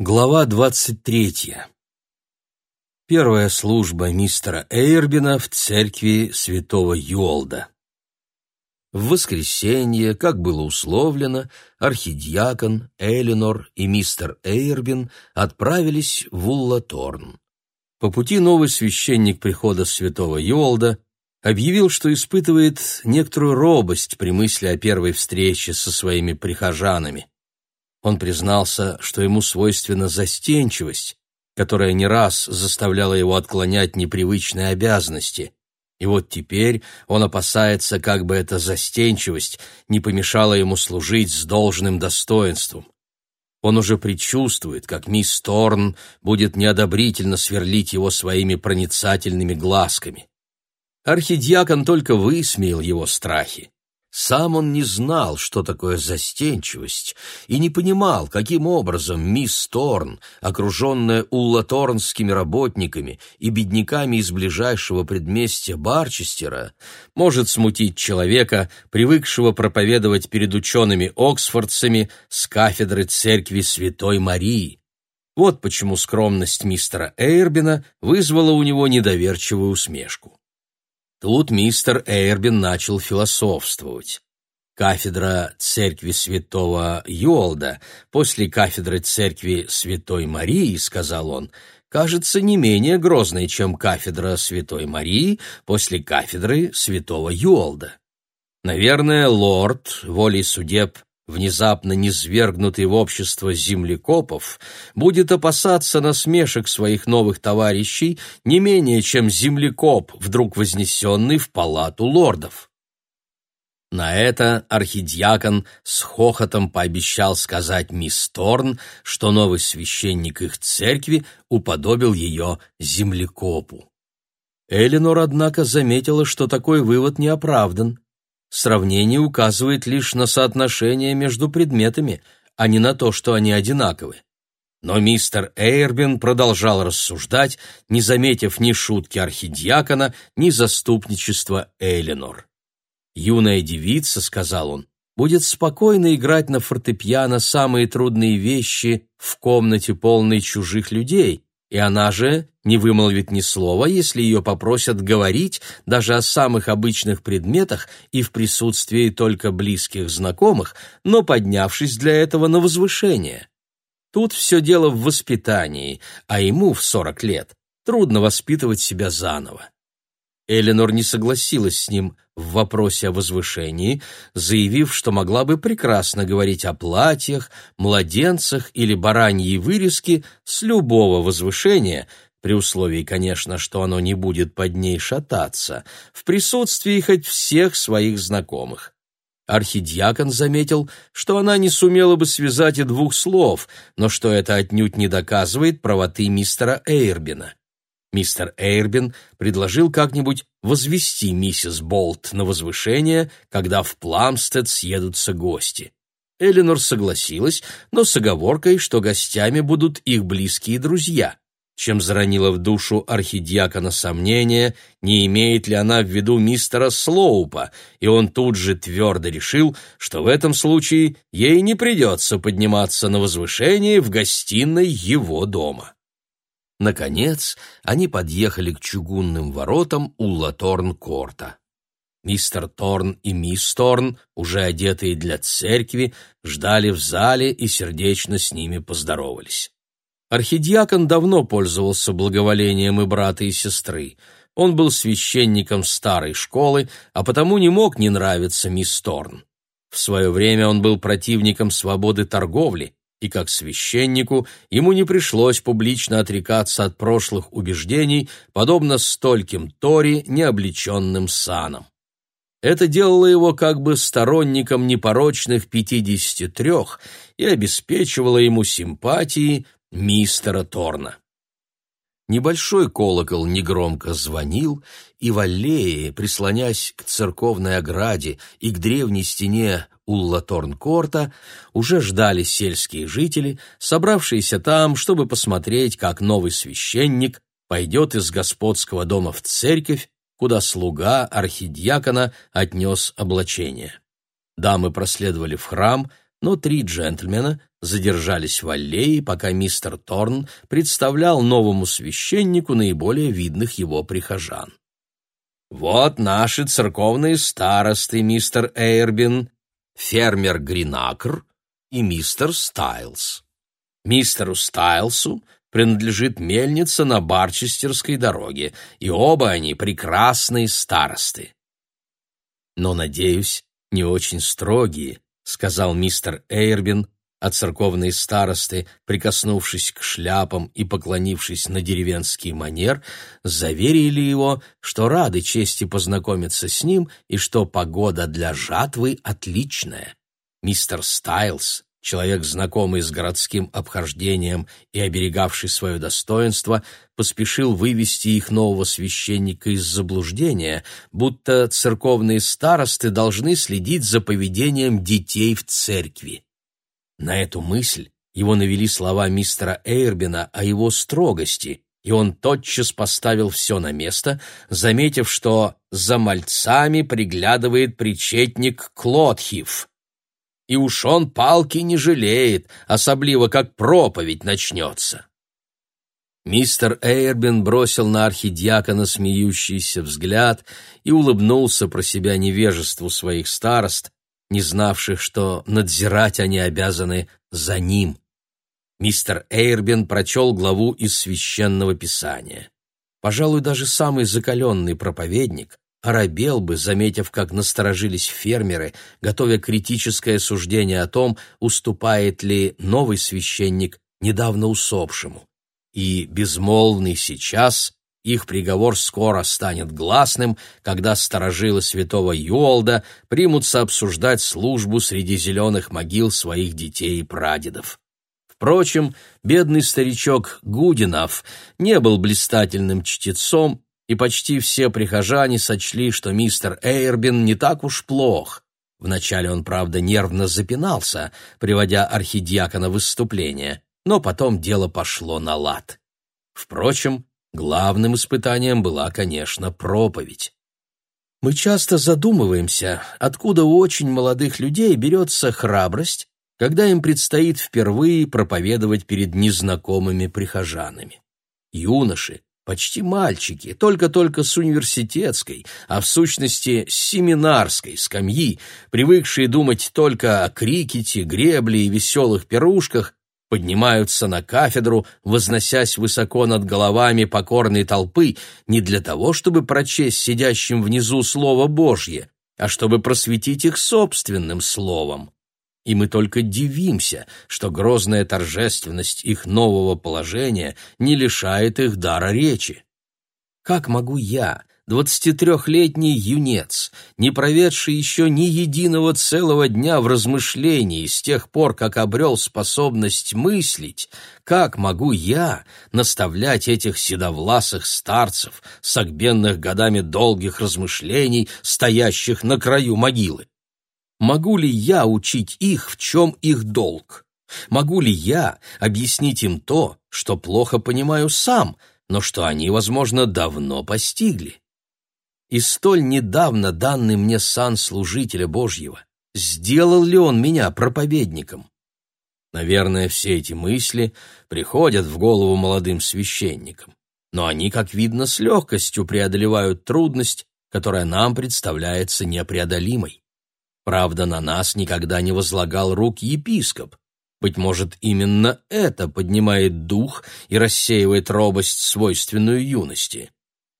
Глава двадцать третья. Первая служба мистера Эйрбина в церкви святого Юолда. В воскресенье, как было условлено, архидиакон, Элинор и мистер Эйрбин отправились в Уллаторн. По пути новый священник прихода святого Юолда объявил, что испытывает некоторую робость при мысли о первой встрече со своими прихожанами – он признался, что ему свойственна застенчивость, которая не раз заставляла его отклонять непривычные обязанности. И вот теперь он опасается, как бы эта застенчивость не помешала ему служить с должным достоинством. Он уже предчувствует, как мисс Торн будет неодобрительно сверлить его своими проницательными глазками. Архидиакон только высмеял его страхи. Сам он не знал, что такое застенчивость, и не понимал, каким образом мисс Торн, окруженная уллаторнскими работниками и бедняками из ближайшего предместья Барчестера, может смутить человека, привыкшего проповедовать перед учеными Оксфордцами с кафедры церкви Святой Марии. Вот почему скромность мистера Эйрбина вызвала у него недоверчивую усмешку. Тут мистер Эйрбин начал философствовать. Кафедра церкви святого Юолда после кафедры церкви святой Марии, сказал он, кажется не менее грозной, чем кафедра святой Марии после кафедры святого Юолда. Наверное, лорд, волей судеб, внезапно низвергнутый в общество землекопов, будет опасаться насмешек своих новых товарищей не менее, чем землекоп, вдруг вознесенный в палату лордов. На это архидиакон с хохотом пообещал сказать мисс Торн, что новый священник их церкви уподобил ее землекопу. Эленор, однако, заметила, что такой вывод не оправдан. Сравнение указывает лишь на соотношение между предметами, а не на то, что они одинаковы. Но мистер Эйрбин продолжал рассуждать, не заметив ни шутки архидиакона, ни заступничества Эленор. «Юная девица», — сказал он, — «будет спокойно играть на фортепиано самые трудные вещи в комнате полной чужих людей, и она же не вымолвит ни слова, если ее попросят говорить даже о самых обычных предметах и в присутствии только близких знакомых, но поднявшись для этого на возвышение. Тут все дело в воспитании, а ему в сорок лет трудно воспитывать себя заново. Эленор не согласилась с ним в вопросе о возвышении, заявив, что могла бы прекрасно говорить о платьях, младенцах или бараньей вырезке с любого возвышения, при условии, конечно, что оно не будет под ней шататься, в присутствии хоть всех своих знакомых. Архидиакон заметил, что она не сумела бы связать и двух слов, но что это отнюдь не доказывает правоты мистера Эйрбина. Мистер Эйрбин предложил как-нибудь возвести миссис Болт на возвышение, когда в Пламстед съедутся гости. Эленор согласилась, но с оговоркой, что гостями будут их близкие друзья, чем заронила в душу архидиакона сомнение, не имеет ли она в виду мистера Слоупа, и он тут же твердо решил, что в этом случае ей не придется подниматься на возвышение в гостиной его дома. Наконец, они подъехали к чугунным воротам у Латорн-Корта. Мистер Торн и мисс Торн, уже одетые для церкви, ждали в зале и сердечно с ними поздоровались. Архидиакон давно пользовался благоволением и брата, и сестры. Он был священником старой школы, а потому не мог не нравиться мисс Торн. В свое время он был противником свободы торговли, и как священнику ему не пришлось публично отрекаться от прошлых убеждений, подобно стольким Тори, необличенным санам. Это делало его как бы сторонником непорочных пятидесяти трех и обеспечивало ему симпатии мистера Торна. Небольшой колокол негромко звонил, и в аллее, прислонясь к церковной ограде и к древней стене Уллаторн-Корта уже ждали сельские жители, собравшиеся там, чтобы посмотреть, как новый священник пойдет из господского дома в церковь, куда слуга архидиакона отнес облачение. Дамы проследовали в храм, но три джентльмена задержались в аллее, пока мистер Торн представлял новому священнику наиболее видных его прихожан. «Вот наши церковные старосты, мистер Эйрбин, фермер Гринакр и мистер Стайлс. Мистеру Стайлсу принадлежит мельница на Барчестерской дороге, и оба они прекрасные старосты. Но, надеюсь, не очень строгие, сказал мистер Эйрбин, а церковные старосты, прикоснувшись к шляпам и поклонившись на деревенский манер, заверили его, что рады чести познакомиться с ним и что погода для жатвы отличная. Мистер Стайлс человек, знакомый с городским обхождением и оберегавший свое достоинство, поспешил вывести их нового священника из заблуждения, будто церковные старосты должны следить за поведением детей в церкви. На эту мысль его навели слова мистера Эйрбина о его строгости, и он тотчас поставил все на место, заметив, что за мальцами приглядывает причетник Клодхив — и уж он палки не жалеет, особливо как проповедь начнется. Мистер Эйрбин бросил на архидиакона смеющийся взгляд и улыбнулся про себя невежеству своих старост, не знавших, что надзирать они обязаны за ним. Мистер Эйрбин прочел главу из священного писания. Пожалуй, даже самый закаленный проповедник оробел бы, заметив, как насторожились фермеры, готовя критическое суждение о том, уступает ли новый священник недавно усопшему. И безмолвный сейчас их приговор скоро станет гласным, когда сторожилы святого Юолда примутся обсуждать службу среди зеленых могил своих детей и прадедов. Впрочем, бедный старичок Гудинов не был блистательным чтецом и почти все прихожане сочли, что мистер Эйрбин не так уж плох. Вначале он, правда, нервно запинался, приводя архидиакона в выступление, но потом дело пошло на лад. Впрочем, главным испытанием была, конечно, проповедь. Мы часто задумываемся, откуда у очень молодых людей берется храбрость, когда им предстоит впервые проповедовать перед незнакомыми прихожанами. Юноши, почти мальчики, только-только с университетской, а в сущности с семинарской скамьи, привыкшие думать только о крикете, гребле и веселых пирушках, поднимаются на кафедру, возносясь высоко над головами покорной толпы не для того, чтобы прочесть сидящим внизу Слово Божье, а чтобы просветить их собственным словом и мы только дивимся, что грозная торжественность их нового положения не лишает их дара речи. Как могу я, двадцатитрехлетний юнец, не проведший еще ни единого целого дня в размышлении с тех пор, как обрел способность мыслить, как могу я наставлять этих седовласых старцев, согбенных годами долгих размышлений, стоящих на краю могилы? Могу ли я учить их, в чем их долг? Могу ли я объяснить им то, что плохо понимаю сам, но что они, возможно, давно постигли? И столь недавно данный мне сан служителя Божьего, сделал ли он меня проповедником? Наверное, все эти мысли приходят в голову молодым священникам, но они, как видно, с легкостью преодолевают трудность, которая нам представляется непреодолимой. Правда, на нас никогда не возлагал рук епископ. Быть может, именно это поднимает дух и рассеивает робость, свойственную юности.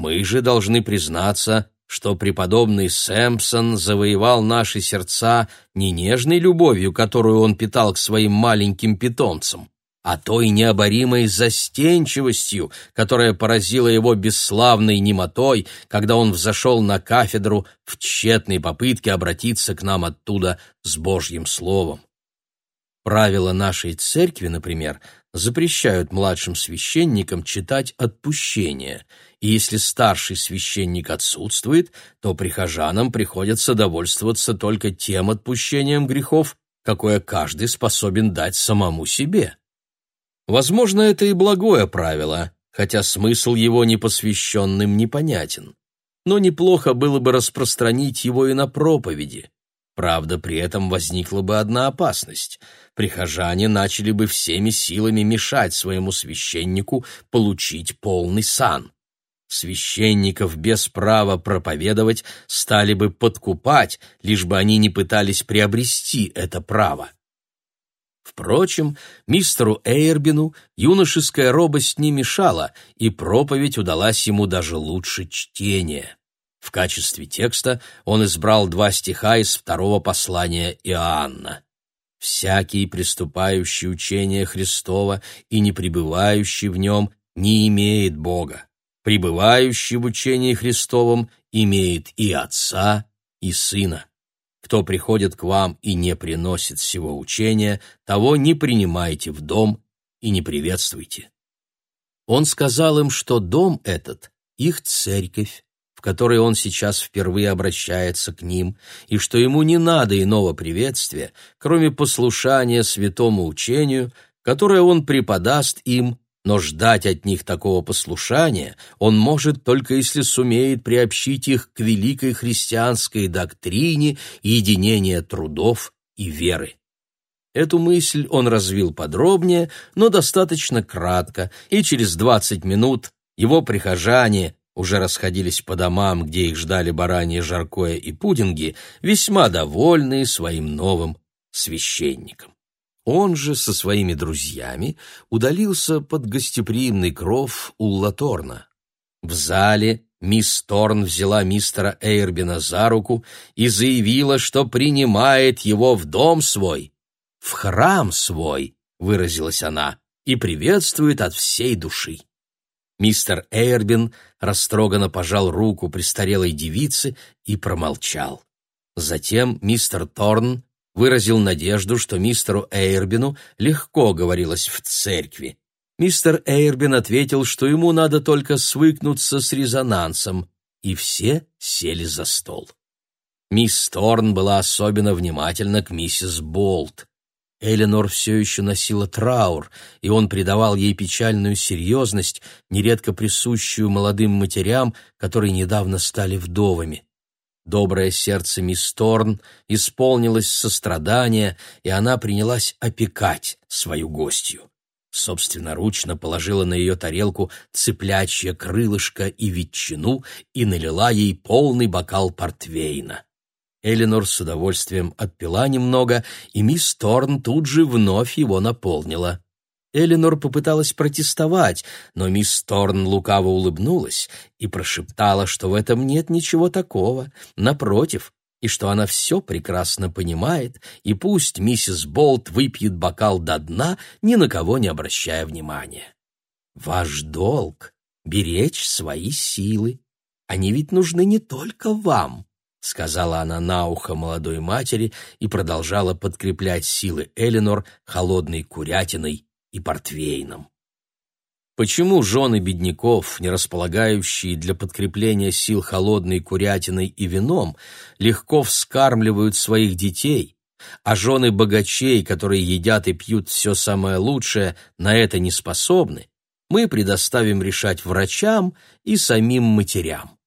Мы же должны признаться, что преподобный Сэмпсон завоевал наши сердца не нежной любовью, которую он питал к своим маленьким питомцам, а той необоримой застенчивостью, которая поразила его бесславной немотой, когда он взошел на кафедру в тщетной попытке обратиться к нам оттуда с Божьим Словом. Правила нашей церкви, например, запрещают младшим священникам читать отпущение, и если старший священник отсутствует, то прихожанам приходится довольствоваться только тем отпущением грехов, какое каждый способен дать самому себе. Возможно, это и благое правило, хотя смысл его непосвященным непонятен. Но неплохо было бы распространить его и на проповеди. Правда, при этом возникла бы одна опасность. Прихожане начали бы всеми силами мешать своему священнику получить полный сан. Священников без права проповедовать стали бы подкупать, лишь бы они не пытались приобрести это право. Впрочем, мистеру Эйрбину юношеская робость не мешала, и проповедь удалась ему даже лучше чтения. В качестве текста он избрал два стиха из второго послания Иоанна. «Всякий, приступающий учение Христова и не пребывающий в нем, не имеет Бога. Пребывающий в учении Христовом имеет и Отца, и Сына. Кто приходит к вам и не приносит всего учения, того не принимайте в дом и не приветствуйте». Он сказал им, что дом этот — их церковь, в которой он сейчас впервые обращается к ним, и что ему не надо иного приветствия, кроме послушания святому учению, которое он преподаст им, но ждать от них такого послушания он может только если сумеет приобщить их к великой христианской доктрине единения трудов и веры. Эту мысль он развил подробнее, но достаточно кратко, и через двадцать минут его прихожане, уже расходились по домам, где их ждали баранье жаркое и пудинги, весьма довольные своим новым священником. Он же со своими друзьями удалился под гостеприимный кров Улла Торна. В зале мисс Торн взяла мистера Эйрбина за руку и заявила, что принимает его в дом свой, в храм свой, выразилась она, и приветствует от всей души. Мистер Эйрбин растроганно пожал руку престарелой девице и промолчал. Затем мистер Торн выразил надежду, что мистеру Эйрбину легко говорилось в церкви. Мистер Эйрбин ответил, что ему надо только свыкнуться с резонансом, и все сели за стол. Мисс Торн была особенно внимательна к миссис Болт. Эленор все еще носила траур, и он придавал ей печальную серьезность, нередко присущую молодым матерям, которые недавно стали вдовами. Доброе сердце мисс Торн исполнилось сострадания, и она принялась опекать свою гостью. Собственноручно положила на ее тарелку цыплячье крылышко и ветчину и налила ей полный бокал портвейна. Эленор с удовольствием отпила немного, и мисс Торн тут же вновь его наполнила. Эленор попыталась протестовать, но мисс Торн лукаво улыбнулась и прошептала, что в этом нет ничего такого, напротив, и что она все прекрасно понимает, и пусть миссис Болт выпьет бокал до дна, ни на кого не обращая внимания. «Ваш долг — беречь свои силы. Они ведь нужны не только вам», — сказала она на ухо молодой матери и продолжала подкреплять силы Эленор холодной курятиной и портвейном. Почему жены бедняков, не располагающие для подкрепления сил холодной курятиной и вином, легко вскармливают своих детей, а жены богачей, которые едят и пьют все самое лучшее, на это не способны, мы предоставим решать врачам и самим матерям.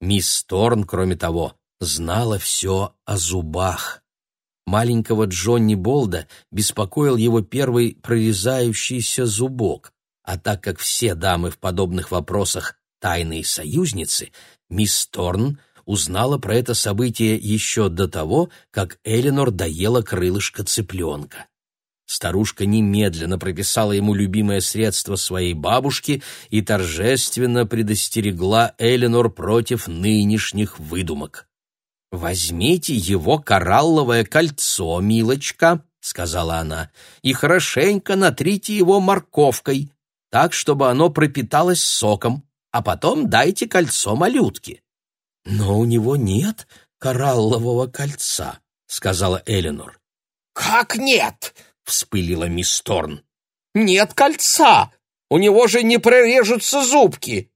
Мисс Торн, кроме того, знала все о зубах. Маленького Джонни Болда беспокоил его первый прорезающийся зубок, а так как все дамы в подобных вопросах тайные союзницы, мисс Торн узнала про это событие еще до того, как Эленор доела крылышко цыпленка. Старушка немедленно прописала ему любимое средство своей бабушки и торжественно предостерегла Эленор против нынешних выдумок. «Возьмите его коралловое кольцо, милочка», — сказала она, — «и хорошенько натрите его морковкой, так, чтобы оно пропиталось соком, а потом дайте кольцо малютке». «Но у него нет кораллового кольца», — сказала Эленор. «Как нет?» — вспылила мисс Торн. «Нет кольца! У него же не прорежутся зубки!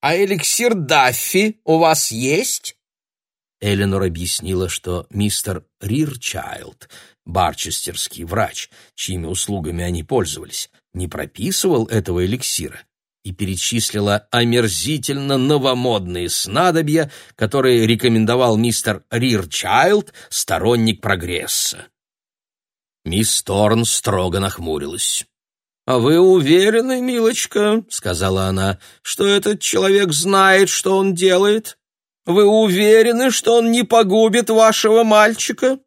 А эликсир Даффи у вас есть?» Эленор объяснила, что мистер Рирчайлд, барчестерский врач, чьими услугами они пользовались, не прописывал этого эликсира. и перечислила омерзительно новомодные снадобья, которые рекомендовал мистер Рирчайлд, сторонник прогресса. Мисс Торн строго нахмурилась. «А вы уверены, милочка, — сказала она, — что этот человек знает, что он делает? Вы уверены, что он не погубит вашего мальчика?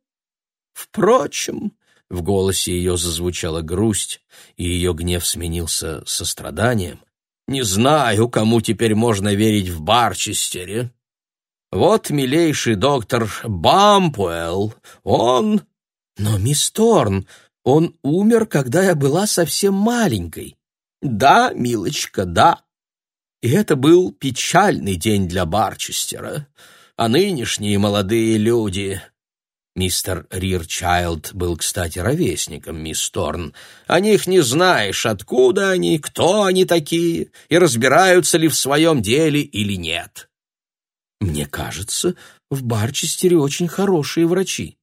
Впрочем, в голосе ее зазвучала грусть, и ее гнев сменился состраданием. «Не знаю, кому теперь можно верить в Барчестере. Вот милейший доктор Бампуэлл, он...» «Но, мисс Торн, он умер, когда я была совсем маленькой». «Да, милочка, да. И это был печальный день для Барчестера. А нынешние молодые люди...» Мистер Рирчайлд был, кстати, ровесником мисс Торн. О них не знаешь, откуда они, кто они такие, и разбираются ли в своем деле или нет. Мне кажется, в Барчестере очень хорошие врачи.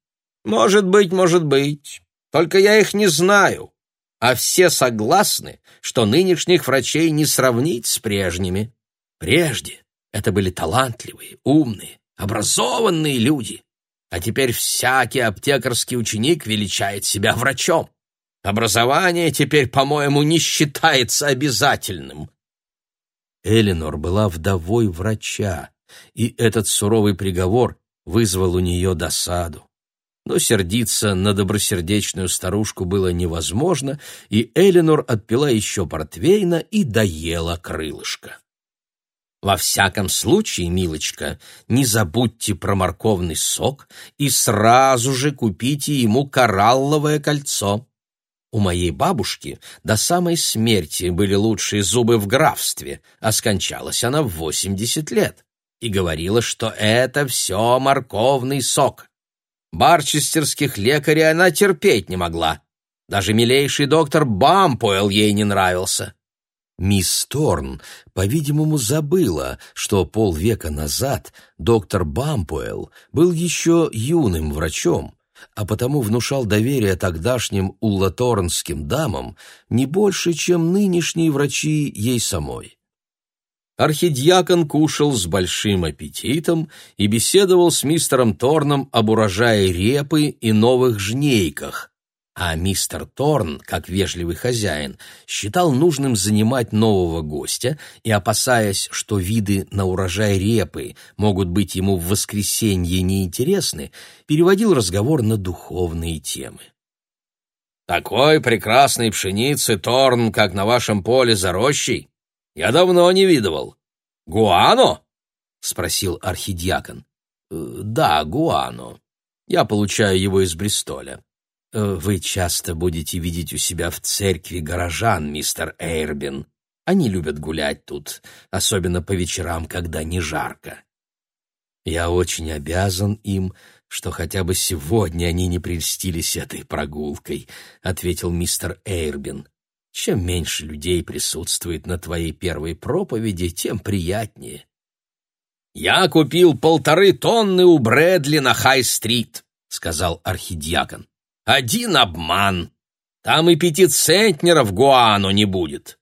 Может быть, может быть. Только я их не знаю. А все согласны, что нынешних врачей не сравнить с прежними. Прежде это были талантливые, умные, образованные люди а теперь всякий аптекарский ученик величает себя врачом. Образование теперь, по-моему, не считается обязательным. Эленор была вдовой врача, и этот суровый приговор вызвал у нее досаду. Но сердиться на добросердечную старушку было невозможно, и Эленор отпила еще портвейна и доела крылышко. Во всяком случае, милочка, не забудьте про морковный сок и сразу же купите ему коралловое кольцо. У моей бабушки до самой смерти были лучшие зубы в графстве, а скончалась она в восемьдесят лет и говорила, что это все морковный сок. Барчестерских лекарей она терпеть не могла. Даже милейший доктор Бампуэлл ей не нравился. Мисс Торн, по-видимому, забыла, что полвека назад доктор Бампуэлл был еще юным врачом, а потому внушал доверие тогдашним уллаторнским дамам не больше, чем нынешние врачи ей самой. Архидьякон кушал с большим аппетитом и беседовал с мистером Торном об урожае репы и новых жнейках, а мистер Торн, как вежливый хозяин, считал нужным занимать нового гостя и, опасаясь, что виды на урожай репы могут быть ему в воскресенье неинтересны, переводил разговор на духовные темы. «Такой прекрасной пшеницы, Торн, как на вашем поле за рощей, я давно не видывал. Гуано?» — спросил архидиакон. «Э, «Да, гуано. Я получаю его из Бристоля». Э, «Вы часто будете видеть у себя в церкви горожан, мистер Эйрбин. Они любят гулять тут, особенно по вечерам, когда не жарко. Я очень обязан им, что хотя бы сегодня они не прельстились этой прогулкой», — ответил мистер Эйрбин. «Чем меньше людей присутствует на твоей первой проповеди, тем приятнее». «Я купил полторы тонны у Брэдли на Хай-стрит», — сказал архидиакон. Один обман. Там и пяти центнеров гуану не будет.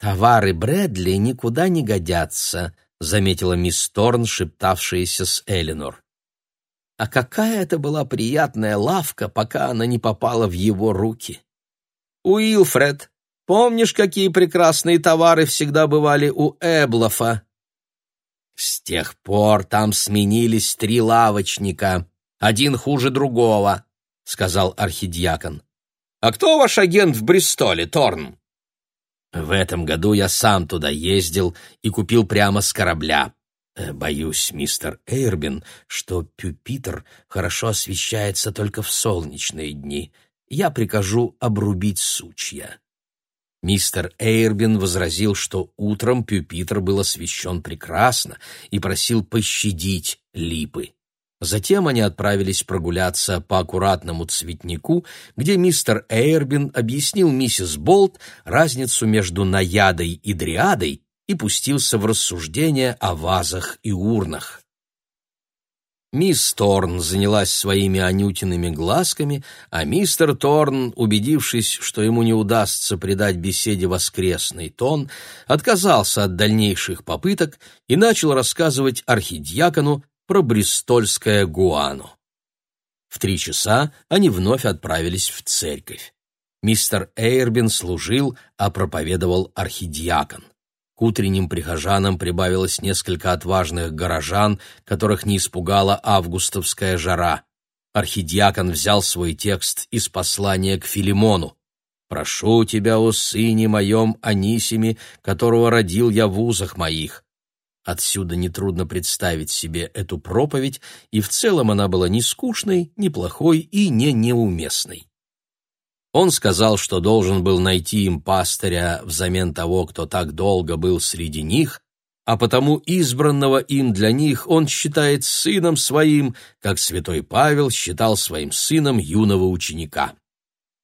Товары Брэдли никуда не годятся, заметила мисс Торн, шептавшаяся с Эленор. А какая это была приятная лавка, пока она не попала в его руки. Уилфред, помнишь, какие прекрасные товары всегда бывали у Эблофа? С тех пор там сменились три лавочника, один хуже другого сказал архидиакон. «А кто ваш агент в Бристоле, Торн?» «В этом году я сам туда ездил и купил прямо с корабля. Э, боюсь, мистер Эйрбин, что пюпитр хорошо освещается только в солнечные дни. Я прикажу обрубить сучья». Мистер Эйрбин возразил, что утром пюпитр был освещен прекрасно и просил пощадить липы. Затем они отправились прогуляться по аккуратному цветнику, где мистер Эйрбин объяснил миссис Болт разницу между наядой и дриадой и пустился в рассуждения о вазах и урнах. Мисс Торн занялась своими анютиными глазками, а мистер Торн, убедившись, что ему не удастся придать беседе воскресный тон, отказался от дальнейших попыток и начал рассказывать архидьякону про брестольское гуану. В три часа они вновь отправились в церковь. Мистер Эйрбин служил, а проповедовал архидиакон. К утренним прихожанам прибавилось несколько отважных горожан, которых не испугала августовская жара. Архидиакон взял свой текст из послания к Филимону. «Прошу тебя, о сыне моем Анисиме, которого родил я в узах моих». Отсюда нетрудно представить себе эту проповедь, и в целом она была не скучной, не плохой и не неуместной. Он сказал, что должен был найти им пастыря взамен того, кто так долго был среди них, а потому избранного им для них он считает сыном своим, как святой Павел считал своим сыном юного ученика.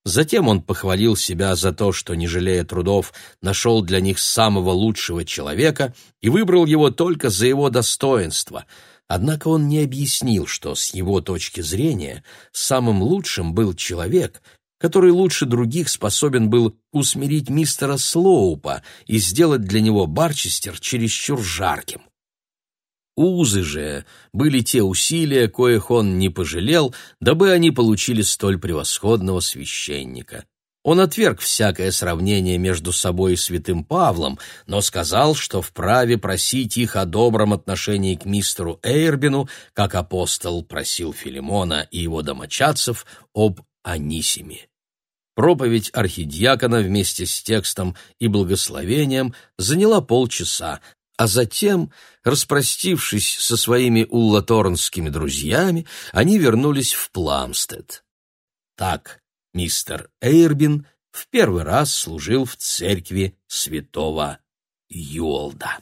Затем он похвалил себя за то, что, не жалея трудов, нашел для них самого лучшего человека и выбрал его только за его достоинство. Однако он не объяснил, что с его точки зрения самым лучшим был человек, который лучше других способен был усмирить мистера Слоупа и сделать для него Барчестер чересчур жарким. Узы же были те усилия, коих он не пожалел, дабы они получили столь превосходного священника. Он отверг всякое сравнение между собой и святым Павлом, но сказал, что вправе просить их о добром отношении к мистеру Эйрбину, как апостол просил Филимона и его домочадцев об Анисиме. Проповедь архидиакона вместе с текстом и благословением заняла полчаса, а затем, распростившись со своими уллаторнскими друзьями, они вернулись в Пламстед. Так мистер Эйрбин в первый раз служил в церкви святого Юолда.